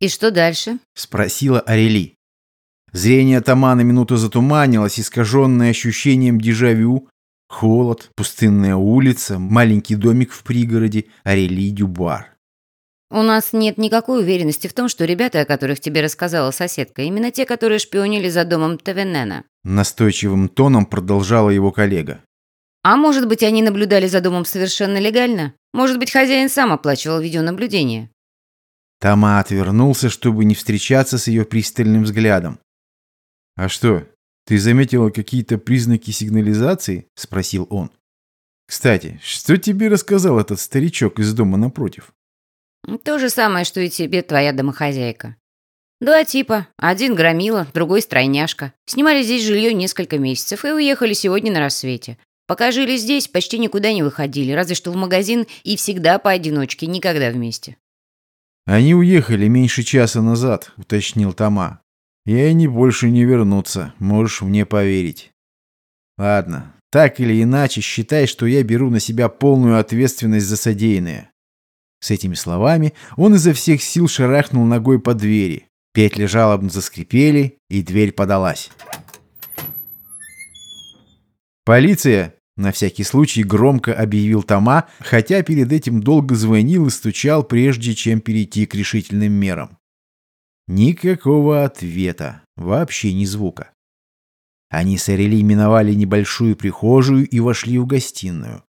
«И что дальше?» — спросила Арели. Зрение Тома минуту затуманилось, искаженное ощущением дежавю. Холод, пустынная улица, маленький домик в пригороде, Арели Дюбар. «У нас нет никакой уверенности в том, что ребята, о которых тебе рассказала соседка, именно те, которые шпионили за домом Тавенена». Настойчивым тоном продолжала его коллега. «А может быть, они наблюдали за домом совершенно легально? Может быть, хозяин сам оплачивал видеонаблюдение?» Тома отвернулся, чтобы не встречаться с ее пристальным взглядом. «А что, ты заметила какие-то признаки сигнализации?» – спросил он. «Кстати, что тебе рассказал этот старичок из дома напротив?» «То же самое, что и тебе твоя домохозяйка. Два типа. Один громила, другой стройняшка. Снимали здесь жилье несколько месяцев и уехали сегодня на рассвете. Пока жили здесь, почти никуда не выходили, разве что в магазин и всегда поодиночке, никогда вместе. «Они уехали меньше часа назад», — уточнил Тома. «И они больше не вернутся, можешь мне поверить». «Ладно, так или иначе, считай, что я беру на себя полную ответственность за содеянное». С этими словами он изо всех сил шарахнул ногой по двери. Петли жалобно заскрипели, и дверь подалась. «Полиция!» — на всякий случай громко объявил Тома, хотя перед этим долго звонил и стучал, прежде чем перейти к решительным мерам. Никакого ответа, вообще ни звука. Они с Арели миновали небольшую прихожую и вошли в гостиную.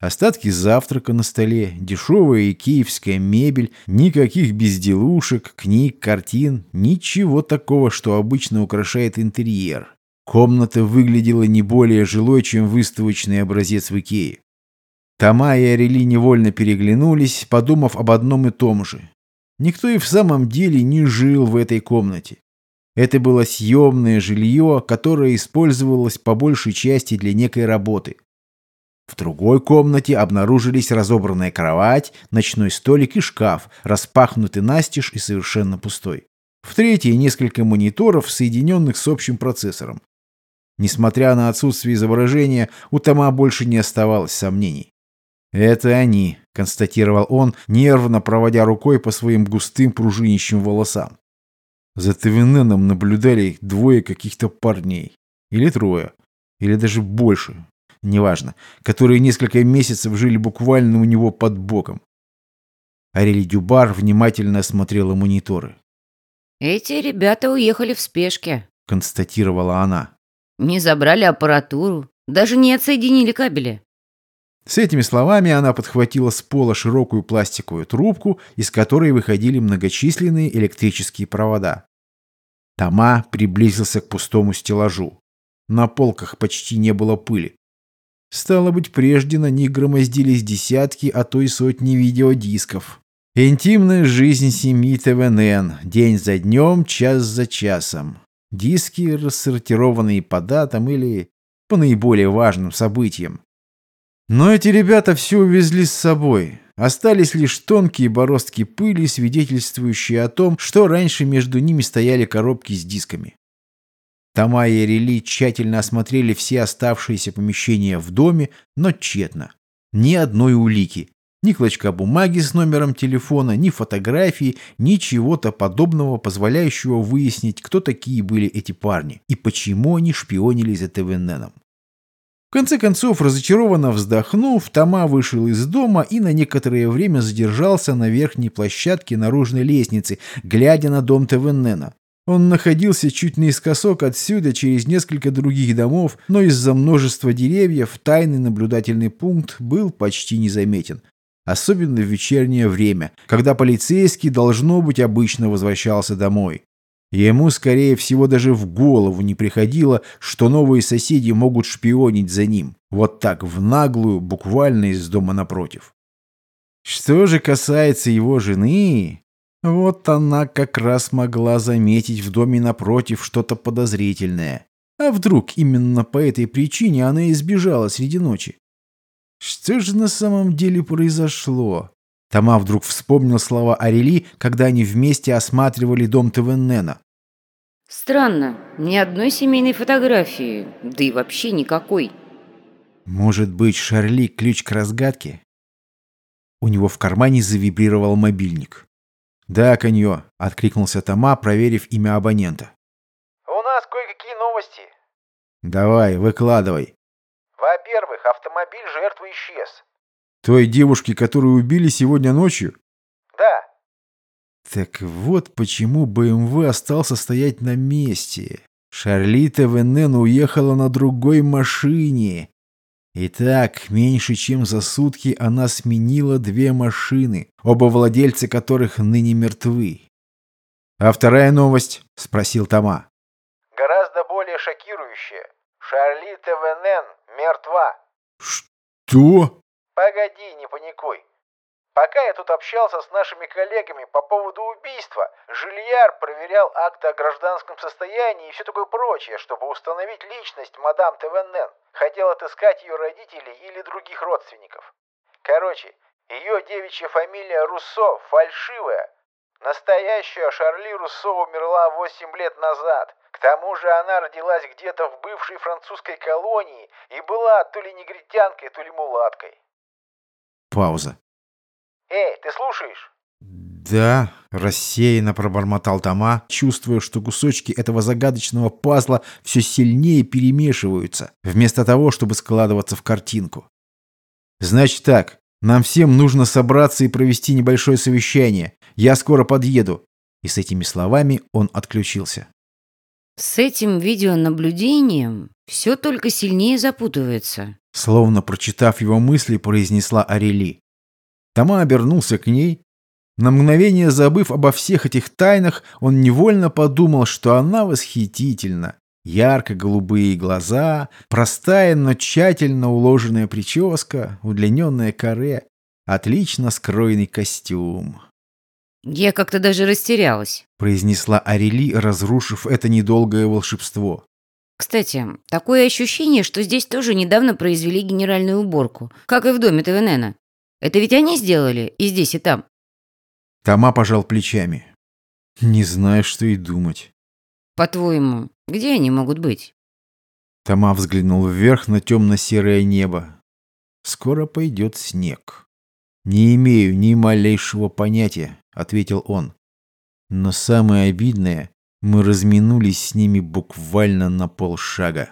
Остатки завтрака на столе, дешевая и киевская мебель, никаких безделушек, книг, картин, ничего такого, что обычно украшает интерьер. Комната выглядела не более жилой, чем выставочный образец в Икее. Тома и Арели невольно переглянулись, подумав об одном и том же. Никто и в самом деле не жил в этой комнате. Это было съемное жилье, которое использовалось по большей части для некой работы. В другой комнате обнаружились разобранная кровать, ночной столик и шкаф, распахнутый настежь и совершенно пустой. В третьей несколько мониторов, соединенных с общим процессором. Несмотря на отсутствие изображения, у Тома больше не оставалось сомнений. «Это они», — констатировал он, нервно проводя рукой по своим густым пружинищим волосам. За ТВНом наблюдали двое каких-то парней. Или трое. Или даже больше неважно, которые несколько месяцев жили буквально у него под боком. Арели Дюбар внимательно осмотрела мониторы. «Эти ребята уехали в спешке», — констатировала она. «Не забрали аппаратуру, даже не отсоединили кабели». С этими словами она подхватила с пола широкую пластиковую трубку, из которой выходили многочисленные электрические провода. Тома приблизился к пустому стеллажу. На полках почти не было пыли. Стало быть, прежде на них громоздились десятки, а то и сотни видеодисков. Интимная жизнь семьи ТВНН. День за днем, час за часом. Диски, рассортированные по датам или по наиболее важным событиям. Но эти ребята все увезли с собой. Остались лишь тонкие бороздки пыли, свидетельствующие о том, что раньше между ними стояли коробки с дисками. Тома и Рели тщательно осмотрели все оставшиеся помещения в доме, но тщетно. Ни одной улики. Ни клочка бумаги с номером телефона, ни фотографии, ни чего-то подобного, позволяющего выяснить, кто такие были эти парни и почему они шпионили за ТВНеном. В конце концов, разочарованно вздохнув, Тома вышел из дома и на некоторое время задержался на верхней площадке наружной лестницы, глядя на дом ТВНена. Он находился чуть наискосок отсюда, через несколько других домов, но из-за множества деревьев тайный наблюдательный пункт был почти незаметен. Особенно в вечернее время, когда полицейский, должно быть, обычно возвращался домой. Ему, скорее всего, даже в голову не приходило, что новые соседи могут шпионить за ним. Вот так, в наглую, буквально из дома напротив. Что же касается его жены, вот она как раз могла заметить в доме напротив что-то подозрительное. А вдруг именно по этой причине она избежала среди ночи? Что же на самом деле произошло? Тома вдруг вспомнил слова Арели, когда они вместе осматривали дом Твеннена. «Странно, ни одной семейной фотографии, да и вообще никакой». «Может быть, Шарли ключ к разгадке?» У него в кармане завибрировал мобильник. «Да, Коньо», — откликнулся Тома, проверив имя абонента. У нас кое-какие новости. «Давай, выкладывай». Во-первых, автомобиль жертвы исчез. «Той девушки, которую убили сегодня ночью?» Да, Так вот почему БМВ остался стоять на месте. Шарлита Венен уехала на другой машине. Итак, меньше чем за сутки она сменила две машины, оба владельца которых ныне мертвы. «А вторая новость?» — спросил Тома. гораздо более шокирующее. Шарлита Венен мертва. «Что?» Погоди, не паникуй. Пока я тут общался с нашими коллегами по поводу убийства, Жильяр проверял акты о гражданском состоянии и все такое прочее, чтобы установить личность мадам ТВНН. Хотел отыскать ее родителей или других родственников. Короче, ее девичья фамилия Руссо фальшивая. Настоящая Шарли Руссо умерла 8 лет назад. К тому же она родилась где-то в бывшей французской колонии и была то ли негритянкой, то ли мулаткой. Пауза. Эй, ты слушаешь? «Да», — рассеянно пробормотал Тома, чувствуя, что кусочки этого загадочного пазла все сильнее перемешиваются, вместо того, чтобы складываться в картинку. «Значит так, нам всем нужно собраться и провести небольшое совещание. Я скоро подъеду». И с этими словами он отключился. С этим видеонаблюдением все только сильнее запутывается. Словно прочитав его мысли, произнесла Арели. Тома обернулся к ней. На мгновение забыв обо всех этих тайнах, он невольно подумал, что она восхитительна. Ярко-голубые глаза, простая, но тщательно уложенная прическа, удлиненное каре, отлично скроенный костюм. Я как-то даже растерялась. произнесла Арели, разрушив это недолгое волшебство. Кстати, такое ощущение, что здесь тоже недавно произвели генеральную уборку, как и в доме ТВНена. Это ведь они сделали и здесь, и там. Тома пожал плечами. Не знаю, что и думать. По-твоему, где они могут быть? Тома взглянул вверх на темно-серое небо. «Скоро пойдет снег». «Не имею ни малейшего понятия», — ответил он. «Но самое обидное, мы разминулись с ними буквально на полшага».